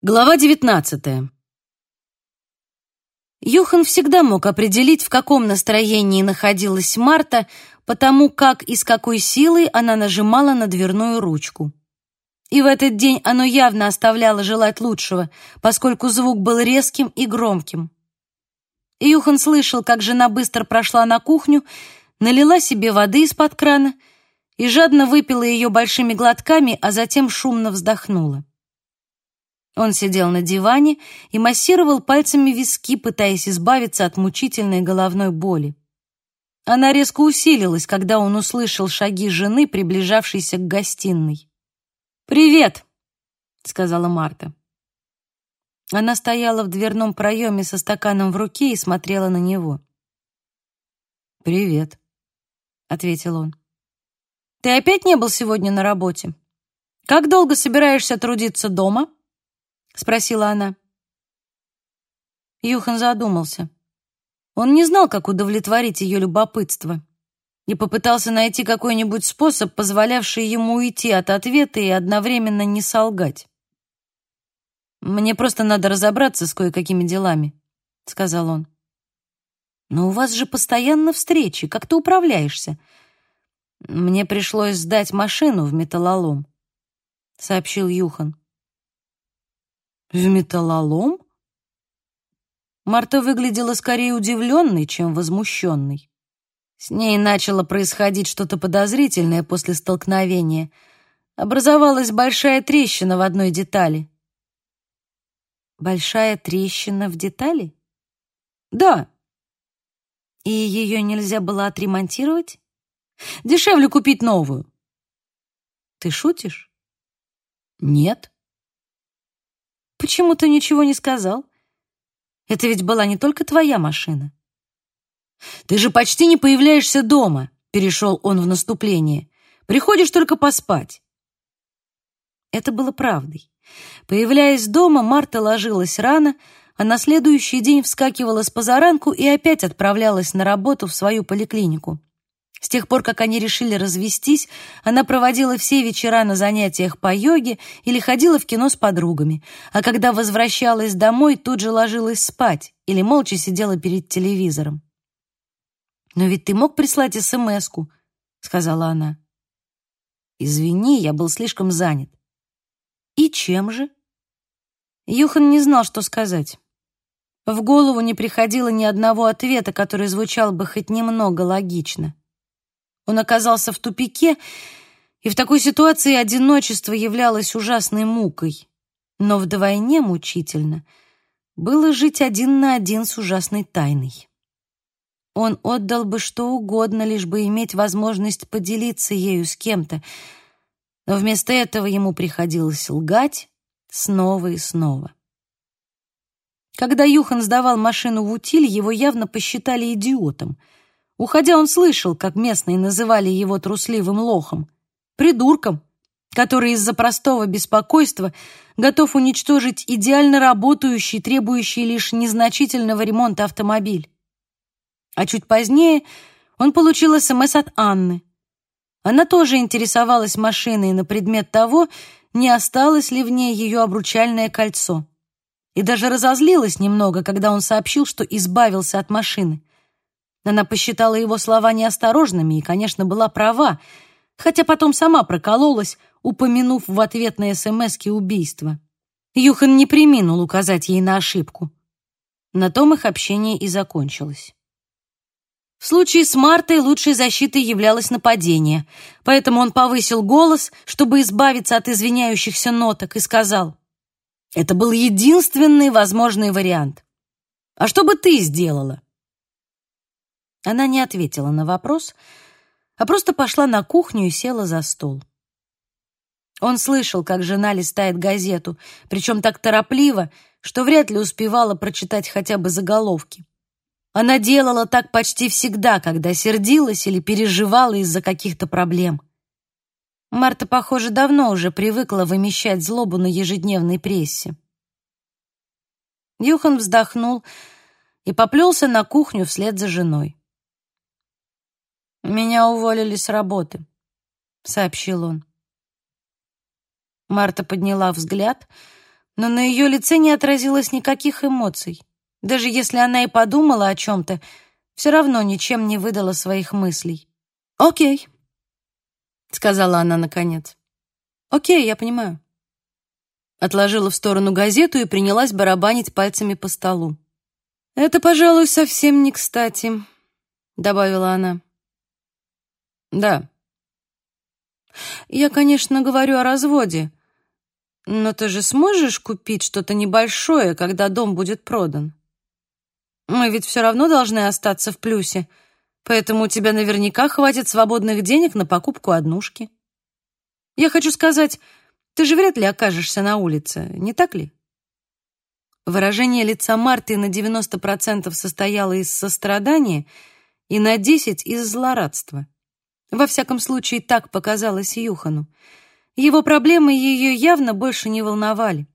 Глава 19. Юхан всегда мог определить, в каком настроении находилась Марта, потому как и с какой силой она нажимала на дверную ручку. И в этот день оно явно оставляло желать лучшего, поскольку звук был резким и громким. Юхан слышал, как жена быстро прошла на кухню, налила себе воды из-под крана и жадно выпила ее большими глотками, а затем шумно вздохнула. Он сидел на диване и массировал пальцами виски, пытаясь избавиться от мучительной головной боли. Она резко усилилась, когда он услышал шаги жены, приближавшейся к гостиной. «Привет», — сказала Марта. Она стояла в дверном проеме со стаканом в руке и смотрела на него. «Привет», — ответил он. «Ты опять не был сегодня на работе? Как долго собираешься трудиться дома?» Спросила она. Юхан задумался. Он не знал, как удовлетворить ее любопытство, и попытался найти какой-нибудь способ, позволявший ему уйти от ответа и одновременно не солгать. «Мне просто надо разобраться с кое-какими делами», — сказал он. «Но у вас же постоянно встречи. Как ты управляешься?» «Мне пришлось сдать машину в металлолом», — сообщил Юхан. В металлолом? Марта выглядела скорее удивленной, чем возмущенной. С ней начало происходить что-то подозрительное после столкновения. Образовалась большая трещина в одной детали. Большая трещина в детали? Да. И ее нельзя было отремонтировать? Дешевле купить новую. Ты шутишь? Нет. Почему ты ничего не сказал? Это ведь была не только твоя машина. Ты же почти не появляешься дома, перешел он в наступление. Приходишь только поспать. Это было правдой. Появляясь дома, Марта ложилась рано, а на следующий день вскакивала с позаранку и опять отправлялась на работу в свою поликлинику. С тех пор, как они решили развестись, она проводила все вечера на занятиях по йоге или ходила в кино с подругами, а когда возвращалась домой, тут же ложилась спать или молча сидела перед телевизором. «Но ведь ты мог прислать СМС-ку», — сказала она. «Извини, я был слишком занят». «И чем же?» Юхан не знал, что сказать. В голову не приходило ни одного ответа, который звучал бы хоть немного логично. Он оказался в тупике, и в такой ситуации одиночество являлось ужасной мукой. Но вдвойне мучительно было жить один на один с ужасной тайной. Он отдал бы что угодно, лишь бы иметь возможность поделиться ею с кем-то, но вместо этого ему приходилось лгать снова и снова. Когда Юхан сдавал машину в утиль, его явно посчитали идиотом — Уходя, он слышал, как местные называли его трусливым лохом, придурком, который из-за простого беспокойства готов уничтожить идеально работающий, требующий лишь незначительного ремонта автомобиль. А чуть позднее он получил СМС от Анны. Она тоже интересовалась машиной на предмет того, не осталось ли в ней ее обручальное кольцо. И даже разозлилась немного, когда он сообщил, что избавился от машины. Она посчитала его слова неосторожными и, конечно, была права, хотя потом сама прокололась, упомянув в ответ на СМСки убийство. Юхан не приминул указать ей на ошибку. На том их общение и закончилось. В случае с Мартой лучшей защитой являлось нападение, поэтому он повысил голос, чтобы избавиться от извиняющихся ноток, и сказал, «Это был единственный возможный вариант. А что бы ты сделала?» Она не ответила на вопрос, а просто пошла на кухню и села за стол. Он слышал, как жена листает газету, причем так торопливо, что вряд ли успевала прочитать хотя бы заголовки. Она делала так почти всегда, когда сердилась или переживала из-за каких-то проблем. Марта, похоже, давно уже привыкла вымещать злобу на ежедневной прессе. Юхан вздохнул и поплелся на кухню вслед за женой. «Меня уволили с работы», — сообщил он. Марта подняла взгляд, но на ее лице не отразилось никаких эмоций. Даже если она и подумала о чем-то, все равно ничем не выдала своих мыслей. «Окей», — сказала она наконец. «Окей, я понимаю». Отложила в сторону газету и принялась барабанить пальцами по столу. «Это, пожалуй, совсем не кстати», — добавила она. «Да». «Я, конечно, говорю о разводе, но ты же сможешь купить что-то небольшое, когда дом будет продан? Мы ведь все равно должны остаться в плюсе, поэтому у тебя наверняка хватит свободных денег на покупку однушки. Я хочу сказать, ты же вряд ли окажешься на улице, не так ли?» Выражение лица Марты на 90% состояло из сострадания и на 10% из злорадства. Во всяком случае, так показалось Юхану. Его проблемы ее явно больше не волновали.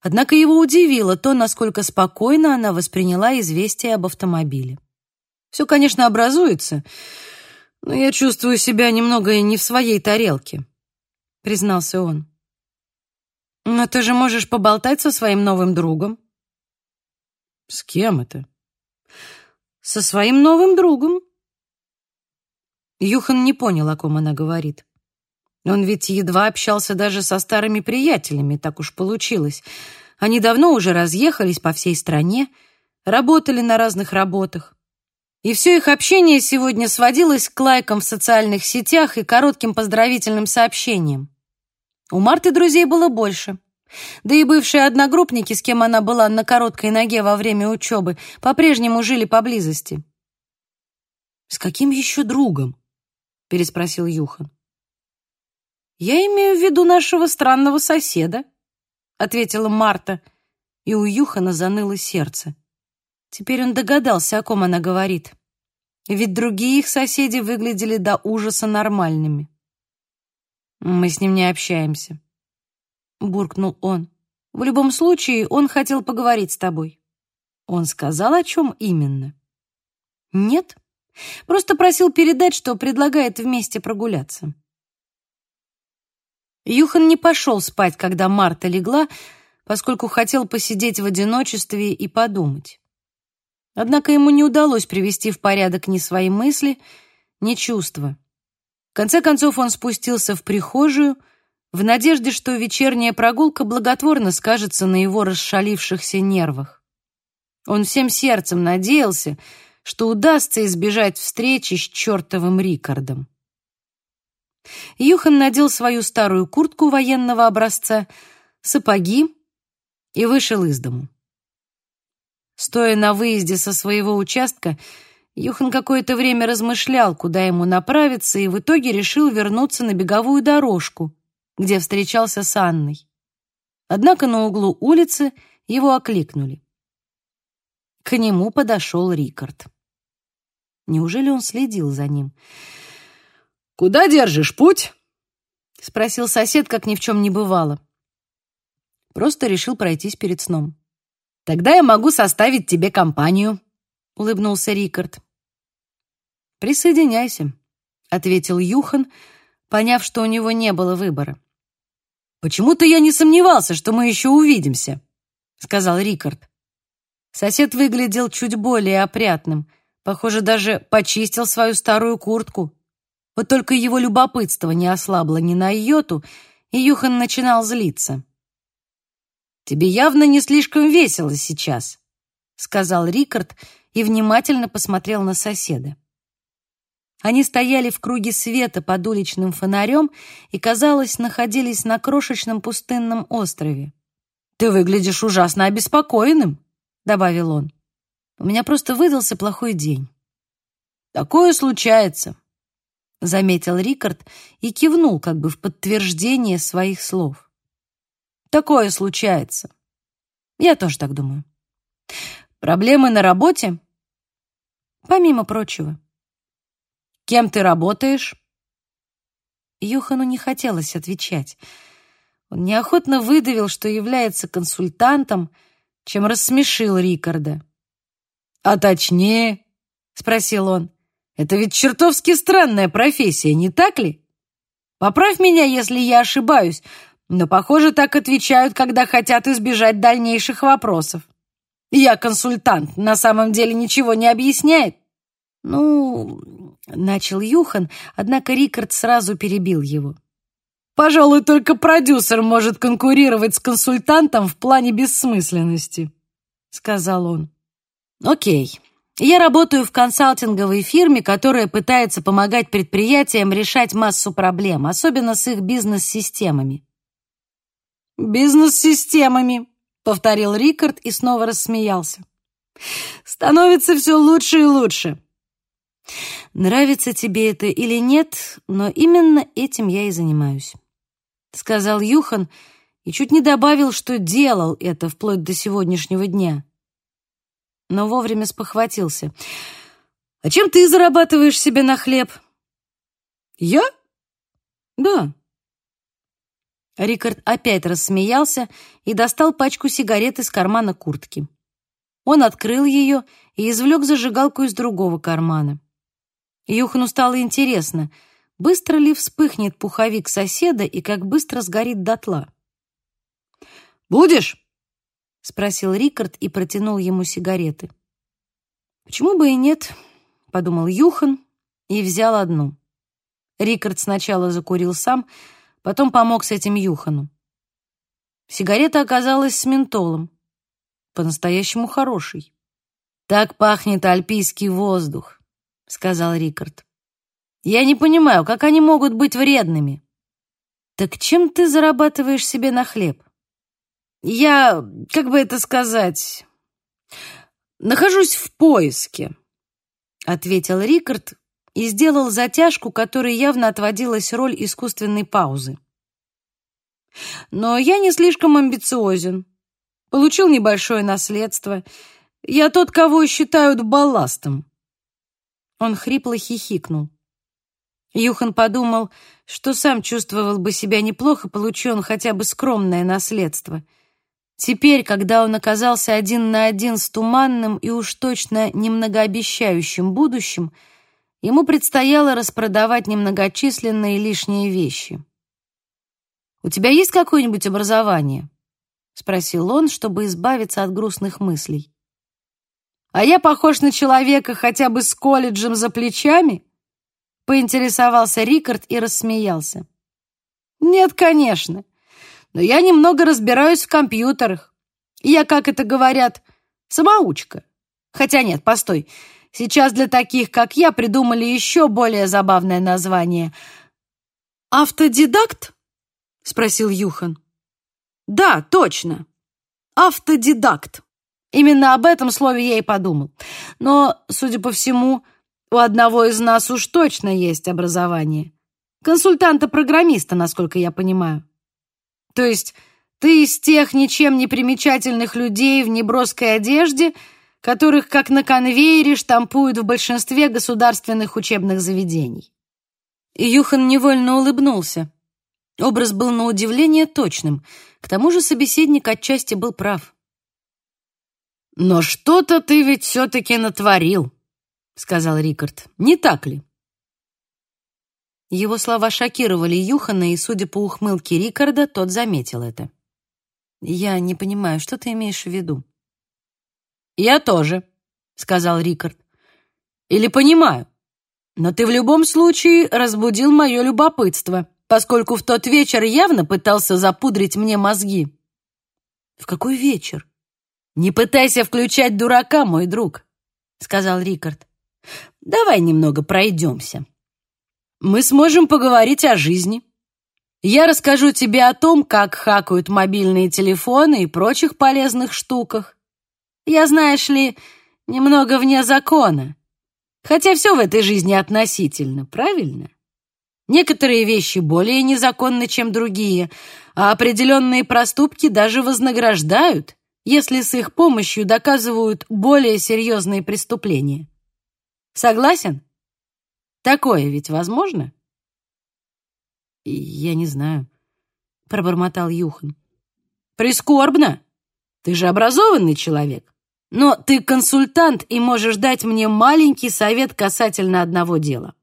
Однако его удивило то, насколько спокойно она восприняла известие об автомобиле. «Все, конечно, образуется, но я чувствую себя немного не в своей тарелке», — признался он. «Но ты же можешь поболтать со своим новым другом». «С кем это?» «Со своим новым другом». Юхан не понял, о ком она говорит. Он ведь едва общался даже со старыми приятелями, так уж получилось. Они давно уже разъехались по всей стране, работали на разных работах. И все их общение сегодня сводилось к лайкам в социальных сетях и коротким поздравительным сообщениям. У Марты друзей было больше. Да и бывшие одногруппники, с кем она была на короткой ноге во время учебы, по-прежнему жили поблизости. «С каким еще другом?» — переспросил Юхан. «Я имею в виду нашего странного соседа», — ответила Марта, и у Юхана заныло сердце. Теперь он догадался, о ком она говорит. Ведь другие их соседи выглядели до ужаса нормальными. «Мы с ним не общаемся», — буркнул он. «В любом случае, он хотел поговорить с тобой». Он сказал, о чем именно? «Нет, просто просил передать, что предлагает вместе прогуляться». Юхан не пошел спать, когда Марта легла, поскольку хотел посидеть в одиночестве и подумать. Однако ему не удалось привести в порядок ни свои мысли, ни чувства. В конце концов он спустился в прихожую в надежде, что вечерняя прогулка благотворно скажется на его расшалившихся нервах. Он всем сердцем надеялся, что удастся избежать встречи с чертовым Рикардом. Юхан надел свою старую куртку военного образца, сапоги и вышел из дому. Стоя на выезде со своего участка, Юхан какое-то время размышлял, куда ему направиться, и в итоге решил вернуться на беговую дорожку, где встречался с Анной. Однако на углу улицы его окликнули. К нему подошел Рикард. Неужели он следил за ним? «Куда держишь путь?» — спросил сосед, как ни в чем не бывало. Просто решил пройтись перед сном. «Тогда я могу составить тебе компанию», — улыбнулся Рикард. «Присоединяйся», — ответил Юхан, поняв, что у него не было выбора. «Почему-то я не сомневался, что мы еще увидимся», — сказал Рикард. Сосед выглядел чуть более опрятным, похоже, даже почистил свою старую куртку. Вот только его любопытство не ослабло ни на йоту, и Юхан начинал злиться. «Тебе явно не слишком весело сейчас», — сказал Рикард и внимательно посмотрел на соседа. Они стояли в круге света под уличным фонарем и, казалось, находились на крошечном пустынном острове. «Ты выглядишь ужасно обеспокоенным», — добавил он. «У меня просто выдался плохой день». «Такое случается», — заметил Рикард и кивнул как бы в подтверждение своих слов. «Такое случается. Я тоже так думаю. Проблемы на работе?» «Помимо прочего». «Кем ты работаешь?» Юхану не хотелось отвечать. Он неохотно выдавил, что является консультантом, чем рассмешил Рикарда. «А точнее?» — спросил он. Это ведь чертовски странная профессия, не так ли? Поправь меня, если я ошибаюсь, Но, похоже, так отвечают, когда хотят избежать дальнейших вопросов. Я консультант, на самом деле ничего не объясняет. Ну, начал Юхан, однако Рикард сразу перебил его. Пожалуй, только продюсер может конкурировать с консультантом в плане бессмысленности, сказал он. Окей. Я работаю в консалтинговой фирме, которая пытается помогать предприятиям решать массу проблем, особенно с их бизнес-системами. «Бизнес-системами», — повторил Рикард и снова рассмеялся. «Становится все лучше и лучше». «Нравится тебе это или нет, но именно этим я и занимаюсь», — сказал Юхан и чуть не добавил, что делал это вплоть до сегодняшнего дня. Но вовремя спохватился. «А чем ты зарабатываешь себе на хлеб?» «Я?» «Да». Рикард опять рассмеялся и достал пачку сигарет из кармана куртки. Он открыл ее и извлек зажигалку из другого кармана. Юхану стало интересно, быстро ли вспыхнет пуховик соседа и как быстро сгорит дотла. «Будешь?» — спросил Рикард и протянул ему сигареты. «Почему бы и нет?» — подумал Юхан и взял одну. Рикард сначала закурил сам, потом помог с этим Юхану. Сигарета оказалась с ментолом, по-настоящему хороший. «Так пахнет альпийский воздух», — сказал Рикард. «Я не понимаю, как они могут быть вредными?» «Так чем ты зарабатываешь себе на хлеб?» «Я, как бы это сказать, нахожусь в поиске», — ответил Рикард, и сделал затяжку, которой явно отводилась роль искусственной паузы. Но я не слишком амбициозен. Получил небольшое наследство. Я тот, кого считают балластом. Он хрипло хихикнул. Юхан подумал, что сам чувствовал бы себя неплохо, получил он хотя бы скромное наследство. Теперь, когда он оказался один на один с туманным и уж точно немногообещающим будущим, ему предстояло распродавать немногочисленные лишние вещи. «У тебя есть какое-нибудь образование?» — спросил он, чтобы избавиться от грустных мыслей. «А я похож на человека хотя бы с колледжем за плечами?» — поинтересовался Рикард и рассмеялся. «Нет, конечно, но я немного разбираюсь в компьютерах. Я, как это говорят, самоучка. Хотя нет, постой, — Сейчас для таких, как я, придумали еще более забавное название. «Автодидакт?» — спросил Юхан. «Да, точно. Автодидакт. Именно об этом слове я и подумал. Но, судя по всему, у одного из нас уж точно есть образование. Консультанта-программиста, насколько я понимаю. То есть ты из тех ничем не примечательных людей в неброской одежде — которых, как на конвейере, штампуют в большинстве государственных учебных заведений. И Юхан невольно улыбнулся. Образ был на удивление точным. К тому же собеседник отчасти был прав. «Но что-то ты ведь все-таки натворил», — сказал Рикард. «Не так ли?» Его слова шокировали Юхана, и, судя по ухмылке Рикарда, тот заметил это. «Я не понимаю, что ты имеешь в виду?» «Я тоже», — сказал Рикард. «Или понимаю. Но ты в любом случае разбудил мое любопытство, поскольку в тот вечер явно пытался запудрить мне мозги». «В какой вечер?» «Не пытайся включать дурака, мой друг», — сказал Рикард. «Давай немного пройдемся. Мы сможем поговорить о жизни. Я расскажу тебе о том, как хакают мобильные телефоны и прочих полезных штуках. Я, знаешь ли, немного вне закона. Хотя все в этой жизни относительно, правильно? Некоторые вещи более незаконны, чем другие, а определенные проступки даже вознаграждают, если с их помощью доказывают более серьезные преступления. Согласен? Такое ведь возможно? Я не знаю, пробормотал Юхан. Прискорбно. Ты же образованный человек. Но ты консультант и можешь дать мне маленький совет касательно одного дела.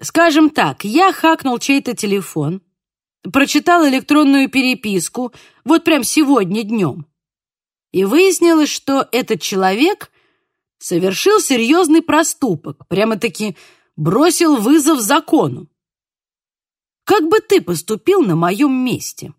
Скажем так, я хакнул чей-то телефон, прочитал электронную переписку вот прям сегодня днем. И выяснилось, что этот человек совершил серьезный проступок, прямо-таки бросил вызов закону. Как бы ты поступил на моем месте?